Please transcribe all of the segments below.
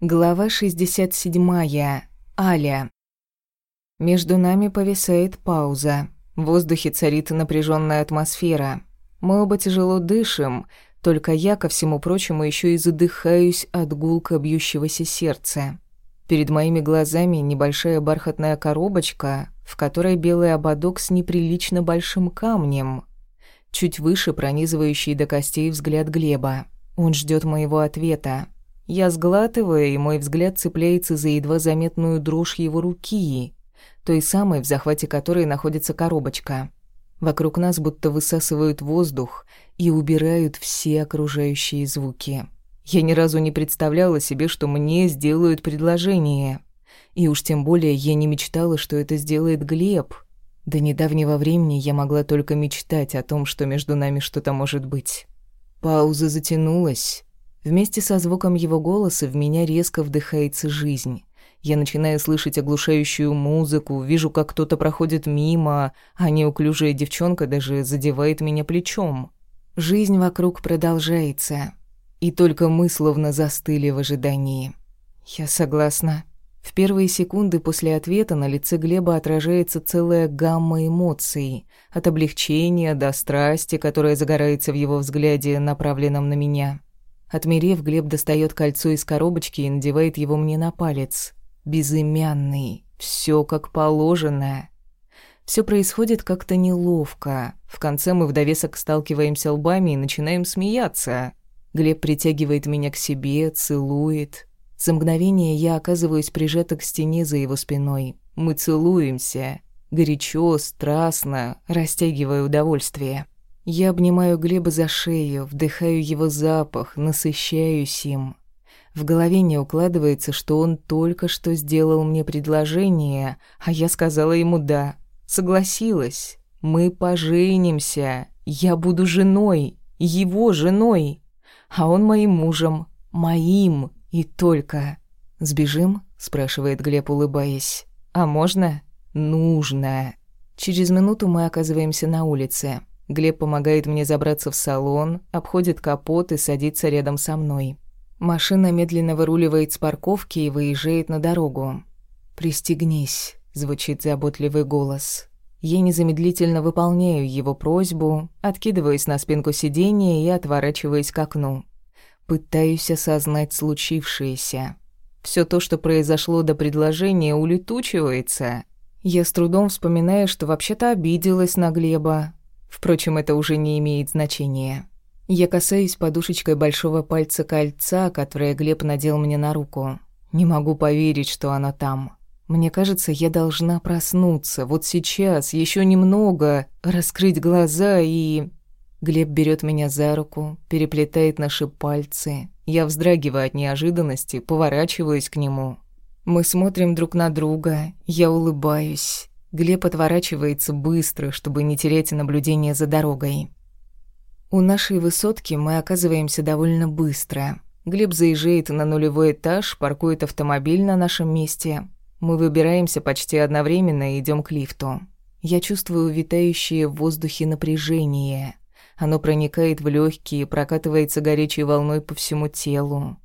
Глава 67. Аля. Между нами повисает пауза. В воздухе царит напряженная атмосфера. Мы оба тяжело дышим, только я, ко всему прочему, еще и задыхаюсь от гулка бьющегося сердца. Перед моими глазами небольшая бархатная коробочка, в которой белый ободок с неприлично большим камнем. Чуть выше пронизывающий до костей взгляд Глеба. Он ждет моего ответа. Я сглатываю, и мой взгляд цепляется за едва заметную дрожь его руки, той самой, в захвате которой находится коробочка. Вокруг нас будто высасывают воздух и убирают все окружающие звуки. Я ни разу не представляла себе, что мне сделают предложение. И уж тем более я не мечтала, что это сделает Глеб. До недавнего времени я могла только мечтать о том, что между нами что-то может быть. Пауза затянулась. Вместе со звуком его голоса в меня резко вдыхается жизнь. Я начинаю слышать оглушающую музыку, вижу, как кто-то проходит мимо, а неуклюжая девчонка даже задевает меня плечом. Жизнь вокруг продолжается, и только мы словно застыли в ожидании. Я согласна. В первые секунды после ответа на лице Глеба отражается целая гамма эмоций, от облегчения до страсти, которая загорается в его взгляде, направленном на меня. Отмерев, Глеб достает кольцо из коробочки и надевает его мне на палец. Безымянный, все как положено. Все происходит как-то неловко. В конце мы в довесок сталкиваемся лбами и начинаем смеяться. Глеб притягивает меня к себе, целует. За мгновение я оказываюсь прижата к стене за его спиной. Мы целуемся. Горячо, страстно, растягивая удовольствие. Я обнимаю Глеба за шею, вдыхаю его запах, насыщаюсь им. В голове не укладывается, что он только что сделал мне предложение, а я сказала ему «да». Согласилась. Мы поженимся. Я буду женой, его женой. А он моим мужем. Моим и только. «Сбежим?» – спрашивает Глеб, улыбаясь. «А можно?» «Нужно». Через минуту мы оказываемся на улице. Глеб помогает мне забраться в салон, обходит капот и садится рядом со мной. Машина медленно выруливает с парковки и выезжает на дорогу. «Пристегнись», — звучит заботливый голос. Я незамедлительно выполняю его просьбу, откидываюсь на спинку сиденья и отворачиваюсь к окну. Пытаюсь осознать случившееся. Все то, что произошло до предложения, улетучивается. Я с трудом вспоминаю, что вообще-то обиделась на Глеба, Впрочем, это уже не имеет значения. Я касаюсь подушечкой большого пальца кольца, которое Глеб надел мне на руку. Не могу поверить, что оно там. Мне кажется, я должна проснуться. Вот сейчас, еще немного, раскрыть глаза и... Глеб берет меня за руку, переплетает наши пальцы. Я вздрагиваю от неожиданности, поворачиваюсь к нему. Мы смотрим друг на друга, я улыбаюсь. Глеб отворачивается быстро, чтобы не терять наблюдение за дорогой. У нашей высотки мы оказываемся довольно быстро. Глеб заезжает на нулевой этаж, паркует автомобиль на нашем месте. Мы выбираемся почти одновременно и идем к лифту. Я чувствую витающее в воздухе напряжение. Оно проникает в легкие, прокатывается горячей волной по всему телу.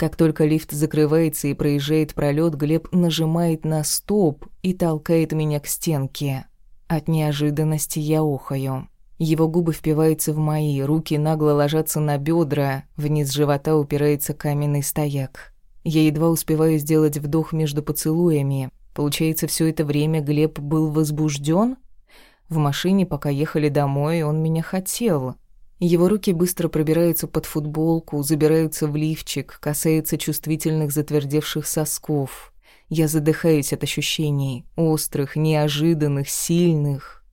Как только лифт закрывается и проезжает пролет, Глеб нажимает на стоп и толкает меня к стенке. От неожиданности я охаю. Его губы впиваются в мои, руки нагло ложатся на бедра, вниз живота упирается каменный стояк. Я едва успеваю сделать вдох между поцелуями. Получается, все это время Глеб был возбужден? В машине, пока ехали домой, он меня хотел. Его руки быстро пробираются под футболку, забираются в лифчик, касаются чувствительных затвердевших сосков. Я задыхаюсь от ощущений, острых, неожиданных, сильных.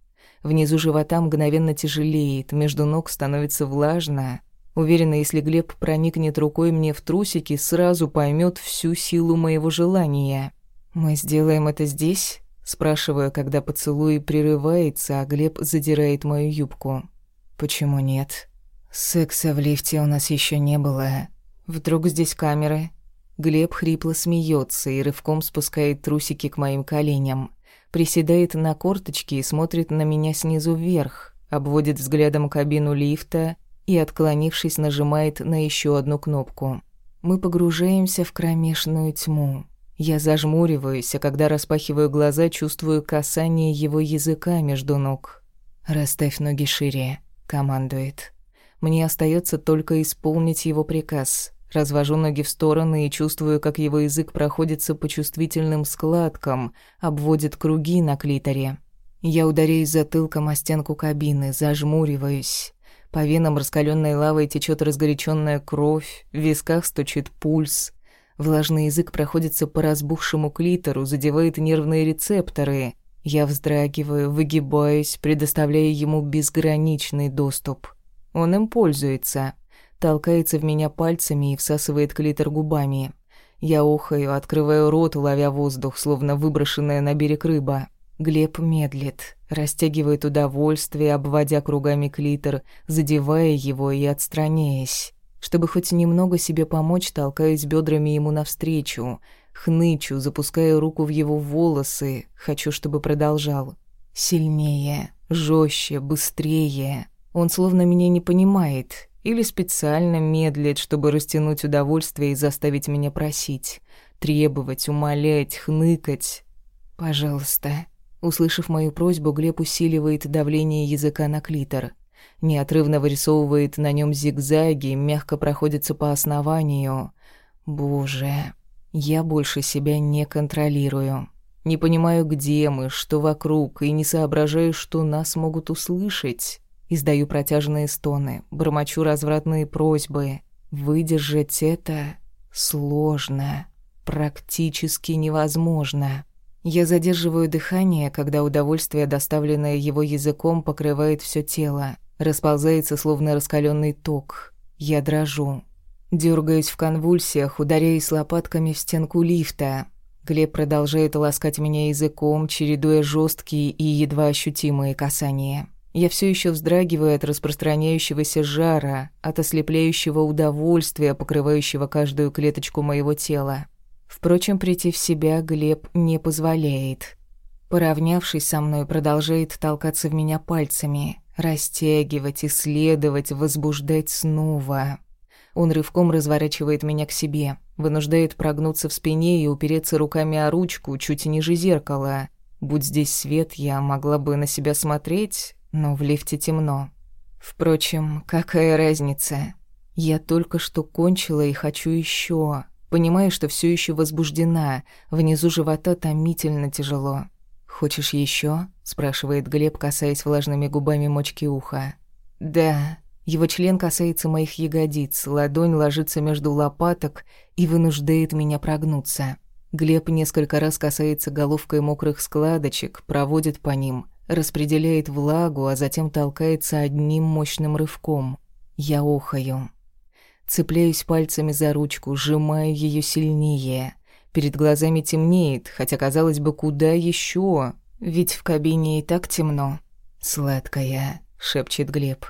Внизу живота мгновенно тяжелеет, между ног становится влажно. Уверена, если Глеб проникнет рукой мне в трусики, сразу поймет всю силу моего желания. «Мы сделаем это здесь?» Спрашиваю, когда поцелуй прерывается, а Глеб задирает мою юбку. Почему нет? Секса в лифте у нас еще не было. Вдруг здесь камеры? Глеб хрипло смеется и рывком спускает трусики к моим коленям. Приседает на корточки и смотрит на меня снизу вверх, обводит взглядом кабину лифта и, отклонившись, нажимает на еще одну кнопку. Мы погружаемся в кромешную тьму. Я зажмуриваюсь, а когда распахиваю глаза, чувствую касание его языка между ног. «Расставь ноги шире», — командует. Мне остается только исполнить его приказ. Развожу ноги в стороны и чувствую, как его язык проходится по чувствительным складкам, обводит круги на клиторе. Я ударяюсь затылком о стенку кабины, зажмуриваюсь. По венам раскаленной лавой течет разгоряченная кровь, в висках стучит пульс. Влажный язык проходится по разбухшему клитору, задевает нервные рецепторы. Я вздрагиваю, выгибаюсь, предоставляя ему безграничный доступ. Он им пользуется. Толкается в меня пальцами и всасывает клитор губами. Я охаю, открываю рот, ловя воздух, словно выброшенная на берег рыба. Глеб медлит, растягивает удовольствие, обводя кругами клитор, задевая его и отстраняясь. Чтобы хоть немного себе помочь, толкаюсь бедрами ему навстречу, хнычу, запуская руку в его волосы, хочу, чтобы продолжал. Сильнее, жестче, быстрее. Он словно меня не понимает или специально медлит, чтобы растянуть удовольствие и заставить меня просить, требовать, умолять, хныкать. «Пожалуйста». Услышав мою просьбу, Глеб усиливает давление языка на клитор. Неотрывно вырисовывает на нем зигзаги, мягко проходится по основанию. Боже, я больше себя не контролирую. Не понимаю, где мы, что вокруг, и не соображаю, что нас могут услышать. Издаю протяжные стоны, бормочу развратные просьбы. Выдержать это сложно, практически невозможно. Я задерживаю дыхание, когда удовольствие, доставленное его языком, покрывает все тело, расползается словно раскаленный ток. Я дрожу. Дергаюсь в конвульсиях, ударяясь лопатками в стенку лифта. Глеб продолжает ласкать меня языком, чередуя жесткие и едва ощутимые касания. Я все еще вздрагиваю от распространяющегося жара, от ослепляющего удовольствия, покрывающего каждую клеточку моего тела. Впрочем, прийти в себя Глеб не позволяет. Поравнявшись со мной, продолжает толкаться в меня пальцами, растягивать, исследовать, возбуждать снова. Он рывком разворачивает меня к себе, вынуждает прогнуться в спине и упереться руками о ручку чуть ниже зеркала. Будь здесь свет, я могла бы на себя смотреть, но в лифте темно. Впрочем, какая разница? Я только что кончила и хочу еще. Понимаю, что все еще возбуждена, внизу живота томительно тяжело. «Хочешь еще? спрашивает Глеб, касаясь влажными губами мочки уха. «Да». Его член касается моих ягодиц, ладонь ложится между лопаток и вынуждает меня прогнуться. Глеб несколько раз касается головкой мокрых складочек, проводит по ним, распределяет влагу, а затем толкается одним мощным рывком. Я охаю. Цепляюсь пальцами за ручку, сжимаю ее сильнее. Перед глазами темнеет, хотя, казалось бы, куда еще? Ведь в кабине и так темно. «Сладкая», — шепчет Глеб.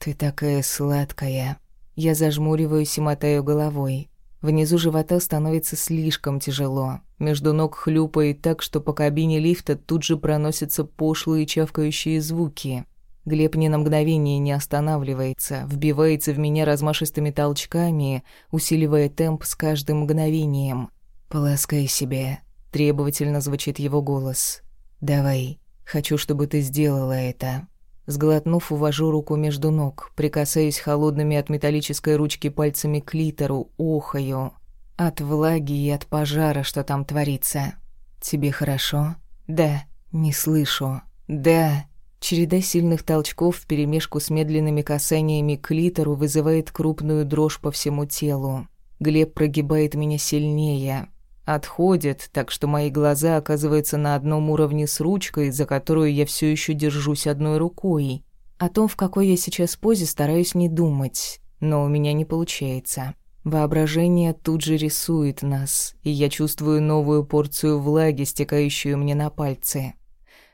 «Ты такая сладкая». Я зажмуриваюсь и мотаю головой. Внизу живота становится слишком тяжело. Между ног хлюпает так, что по кабине лифта тут же проносятся пошлые чавкающие звуки. Глеб ни на мгновение не останавливается, вбивается в меня размашистыми толчками, усиливая темп с каждым мгновением. «Поласкай себя», — требовательно звучит его голос. «Давай, хочу, чтобы ты сделала это». Сглотнув, увожу руку между ног, прикасаюсь холодными от металлической ручки пальцами к литеру, охаю. От влаги и от пожара, что там творится. «Тебе хорошо?» «Да». «Не слышу». «Да». Череда сильных толчков вперемешку с медленными касаниями к литеру вызывает крупную дрожь по всему телу. Глеб прогибает меня сильнее. Отходит, так что мои глаза оказываются на одном уровне с ручкой, за которую я все еще держусь одной рукой. О том, в какой я сейчас позе, стараюсь не думать, но у меня не получается. Воображение тут же рисует нас, и я чувствую новую порцию влаги, стекающую мне на пальцы.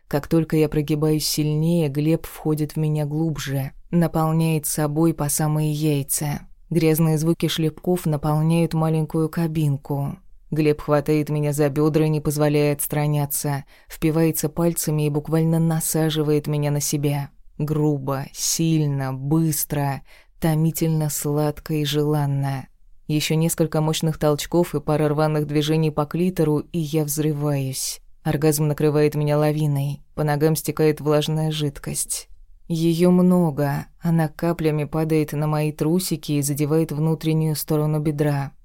Как только я прогибаюсь сильнее, Глеб входит в меня глубже, наполняет собой по самые яйца. Грязные звуки шлепков наполняют маленькую кабинку. Глеб хватает меня за бедра, не позволяя отстраняться, впивается пальцами и буквально насаживает меня на себя. Грубо, сильно, быстро, томительно сладко и желанно. Еще несколько мощных толчков и пара рваных движений по клитору, и я взрываюсь. Оргазм накрывает меня лавиной, по ногам стекает влажная жидкость. Ее много, она каплями падает на мои трусики и задевает внутреннюю сторону бедра.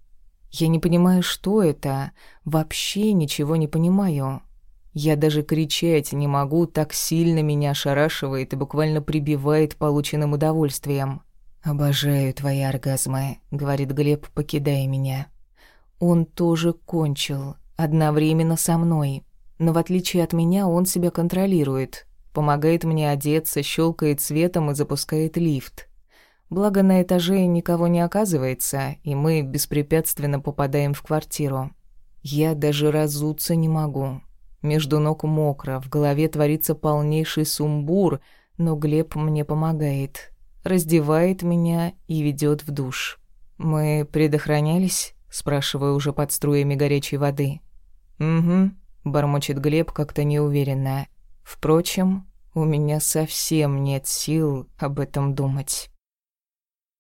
Я не понимаю, что это, вообще ничего не понимаю. Я даже кричать не могу, так сильно меня ошарашивает и буквально прибивает полученным удовольствием. «Обожаю твои оргазмы», — говорит Глеб, покидая меня. Он тоже кончил, одновременно со мной. Но в отличие от меня, он себя контролирует. Помогает мне одеться, щелкает светом и запускает лифт. Благо на этаже никого не оказывается, и мы беспрепятственно попадаем в квартиру. Я даже разуться не могу. Между ног мокро, в голове творится полнейший сумбур, но Глеб мне помогает раздевает меня и ведет в душ. «Мы предохранялись?» — спрашиваю уже под струями горячей воды. «Угу», — бормочет Глеб как-то неуверенно. «Впрочем, у меня совсем нет сил об этом думать».